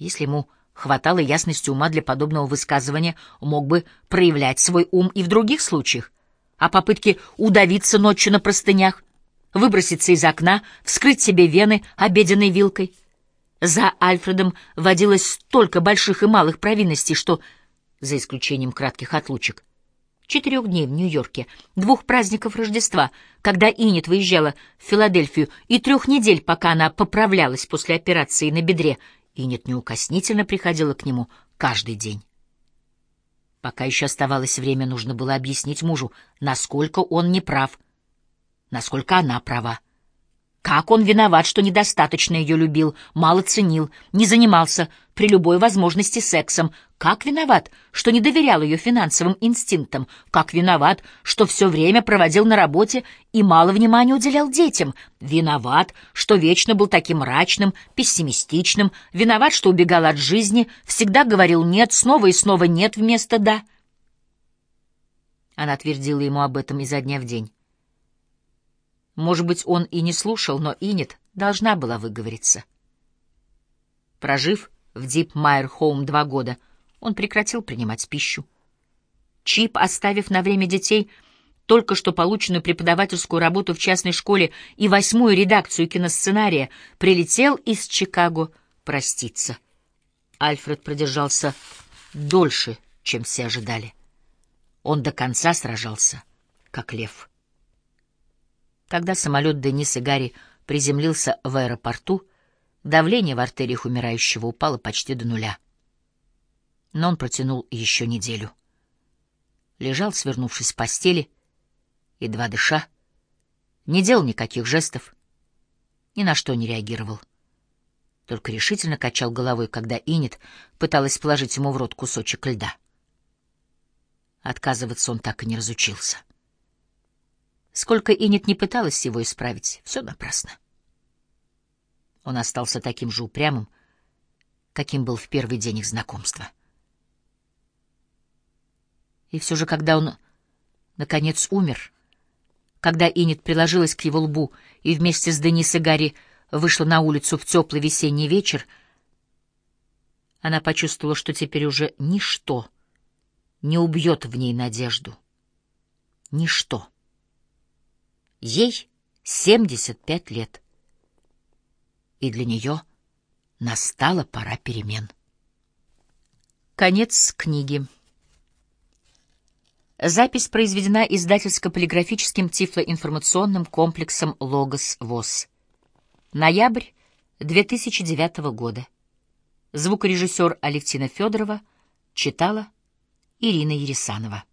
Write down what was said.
Если ему хватало ясности ума для подобного высказывания, мог бы проявлять свой ум и в других случаях. А попытки удавиться ночью на простынях, выброситься из окна, вскрыть себе вены обеденной вилкой. За Альфредом водилось столько больших и малых провинностей, что, за исключением кратких отлучек, четырех дней в Нью-Йорке, двух праздников Рождества, когда Инет выезжала в Филадельфию, и трех недель, пока она поправлялась после операции на бедре, Инет неукоснительно приходила к нему каждый день. Пока еще оставалось время, нужно было объяснить мужу, насколько он не прав, насколько она права. Как он виноват, что недостаточно ее любил, мало ценил, не занимался при любой возможности сексом? Как виноват, что не доверял ее финансовым инстинктам? Как виноват, что все время проводил на работе и мало внимания уделял детям? Виноват, что вечно был таким мрачным, пессимистичным? Виноват, что убегал от жизни, всегда говорил «нет», снова и снова «нет» вместо «да»? Она твердила ему об этом изо дня в день. Может быть, он и не слушал, но Инет должна была выговориться. Прожив в Дип Майер Хоум два года, он прекратил принимать пищу. Чип, оставив на время детей только что полученную преподавательскую работу в частной школе и восьмую редакцию киносценария, прилетел из Чикаго проститься. Альфред продержался дольше, чем все ожидали. Он до конца сражался, как лев. Когда самолет Денис и Гарри приземлился в аэропорту, давление в артериях умирающего упало почти до нуля. Но он протянул еще неделю. Лежал, свернувшись в постели, едва дыша, не делал никаких жестов, ни на что не реагировал. Только решительно качал головой, когда Инет пыталась положить ему в рот кусочек льда. Отказываться он так и не разучился. Сколько Инет не пыталась его исправить, все напрасно. Он остался таким же упрямым, каким был в первый день их знакомства. И все же, когда он, наконец, умер, когда Инет приложилась к его лбу и вместе с Денис и Гарри вышла на улицу в теплый весенний вечер, она почувствовала, что теперь уже ничто не убьет в ней надежду. Ничто. Ей 75 лет. И для нее настала пора перемен. Конец книги. Запись произведена издательско-полиграфическим тифлоинформационным комплексом «Логос ВОЗ». Ноябрь 2009 года. Звукорежиссер Алевтина Федорова читала Ирина Ересанова.